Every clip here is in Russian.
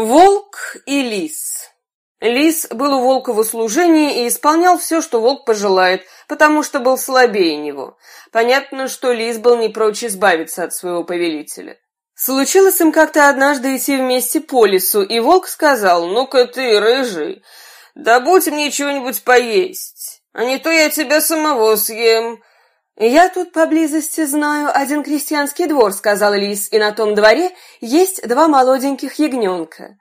Волк и лис. Лис был у волка в услужении и исполнял все, что волк пожелает, потому что был слабее него. Понятно, что лис был не прочь избавиться от своего повелителя. Случилось им как-то однажды идти вместе по лесу, и волк сказал, «Ну-ка ты, рыжий, добудь мне чего-нибудь поесть, а не то я тебя самого съем». «Я тут поблизости знаю один крестьянский двор», — сказал лис, «и на том дворе есть два молоденьких ягненка.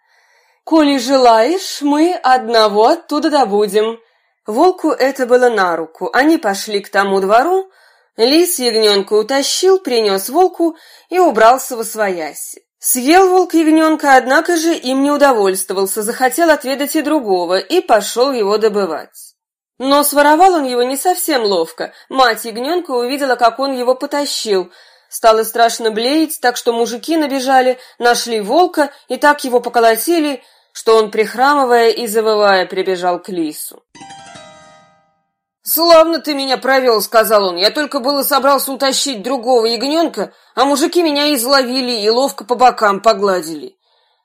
Коли желаешь, мы одного оттуда добудем». Волку это было на руку. Они пошли к тому двору, лис ягненка утащил, принес волку и убрался во свояси. Съел волк ягненка, однако же им не удовольствовался, захотел отведать и другого, и пошел его добывать. Но своровал он его не совсем ловко. Мать ягненка увидела, как он его потащил. Стало страшно блеять, так что мужики набежали, нашли волка и так его поколотили, что он, прихрамывая и завывая, прибежал к лису. «Славно ты меня провел», — сказал он. «Я только было собрался утащить другого ягненка, а мужики меня изловили и ловко по бокам погладили».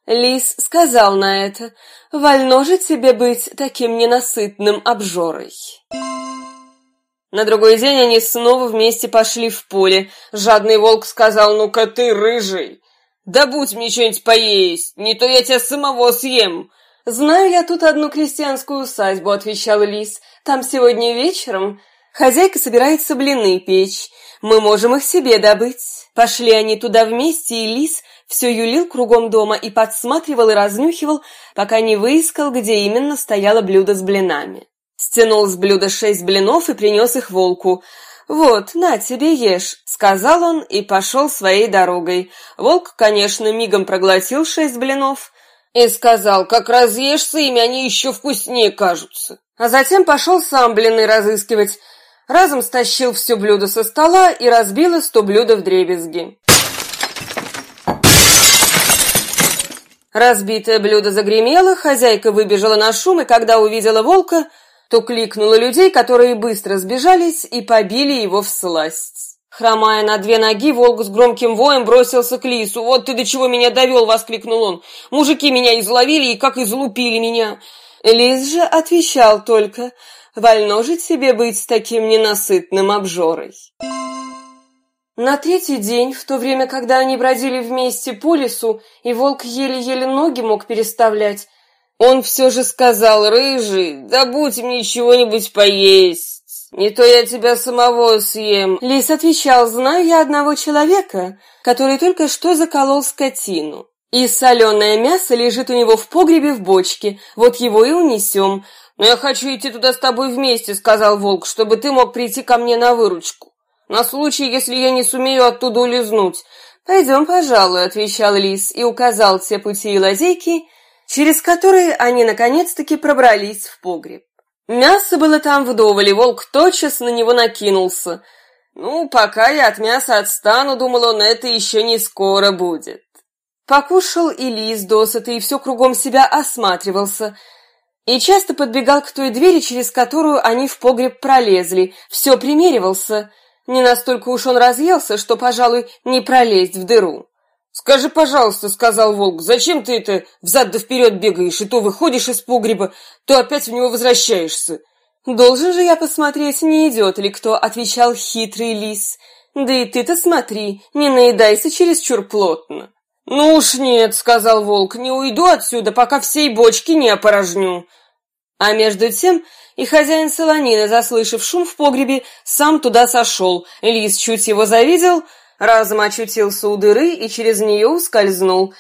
Лис сказал на это, «Вольно же тебе быть таким ненасытным обжорой». На другой день они снова вместе пошли в поле. Жадный волк сказал, «Ну-ка ты, рыжий, добудь мне что-нибудь поесть, не то я тебя самого съем». «Знаю я тут одну крестьянскую усадьбу», — отвечал лис. «Там сегодня вечером хозяйка собирается блины печь. Мы можем их себе добыть». Пошли они туда вместе, и лис все юлил кругом дома и подсматривал и разнюхивал, пока не выискал, где именно стояло блюдо с блинами. Стянул с блюда шесть блинов и принес их волку. «Вот, на тебе ешь», — сказал он и пошел своей дорогой. Волк, конечно, мигом проглотил шесть блинов и сказал, «Как разъешься ими, они еще вкуснее кажутся». А затем пошел сам блины разыскивать, разом стащил все блюдо со стола и разбил сто блюда в дребезги. Разбитое блюдо загремело, хозяйка выбежала на шум, и когда увидела волка, то кликнула людей, которые быстро сбежались и побили его в сласть. Хромая на две ноги, волк с громким воем бросился к лису. «Вот ты до чего меня довел!» — воскликнул он. «Мужики меня изловили и как излупили меня!» Лис же отвечал только, «Вольно же тебе быть таким ненасытным обжорой!» На третий день, в то время, когда они бродили вместе по лесу, и волк еле-еле ноги мог переставлять, он все же сказал, «Рыжий, добудь мне чего-нибудь поесть, не то я тебя самого съем». Лис отвечал, «Знаю я одного человека, который только что заколол скотину, и соленое мясо лежит у него в погребе в бочке, вот его и унесем». «Но я хочу идти туда с тобой вместе», — сказал волк, «чтобы ты мог прийти ко мне на выручку» на случай, если я не сумею оттуда улизнуть. «Пойдем, пожалуй», — отвечал лис и указал те пути и лазейки, через которые они наконец-таки пробрались в погреб. Мясо было там вдоволь, и волк тотчас на него накинулся. «Ну, пока я от мяса отстану», — думал он, — «это еще не скоро будет». Покушал и лис досыта, и все кругом себя осматривался, и часто подбегал к той двери, через которую они в погреб пролезли, все примеривался — не настолько уж он разъелся, что, пожалуй, не пролезть в дыру. «Скажи, пожалуйста», — сказал волк, — «зачем ты это взад да вперед бегаешь, и то выходишь из погреба, то опять в него возвращаешься?» «Должен же я посмотреть, не идет ли кто», — отвечал хитрый лис. «Да и ты-то смотри, не наедайся чересчур плотно». «Ну уж нет», — сказал волк, — «не уйду отсюда, пока всей бочки не опорожню». А между тем и хозяин солонины, заслышав шум в погребе, сам туда сошел. Лис чуть его завидел, разом очутился у дыры и через нее ускользнул.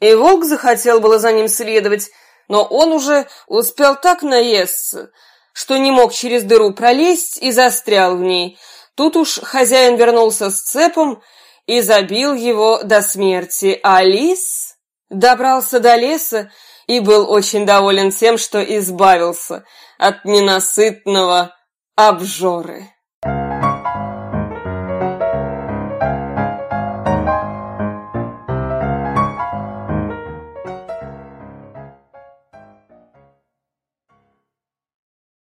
И волк захотел было за ним следовать, но он уже успел так наесться, что не мог через дыру пролезть и застрял в ней. Тут уж хозяин вернулся с цепом и забил его до смерти, а лис добрался до леса и был очень доволен тем, что избавился от ненасытного обжоры.